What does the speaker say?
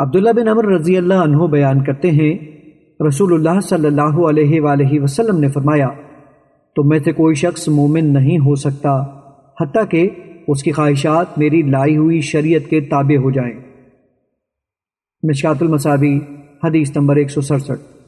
عبداللہ بن عمر رضی اللہ عنہ بیان کرتے ہیں، رسول اللہ صلی اللہ علیہ وآلہ وسلم نے فرمایا، تم میں سے کوئی شخص مومن نہیں ہو سکتا، حتیٰ کہ اس کی خواہشات میری لائی ہوئی شریعت کے تابع ہو جائیں۔ مشکات المصابی حدیث نمبر 167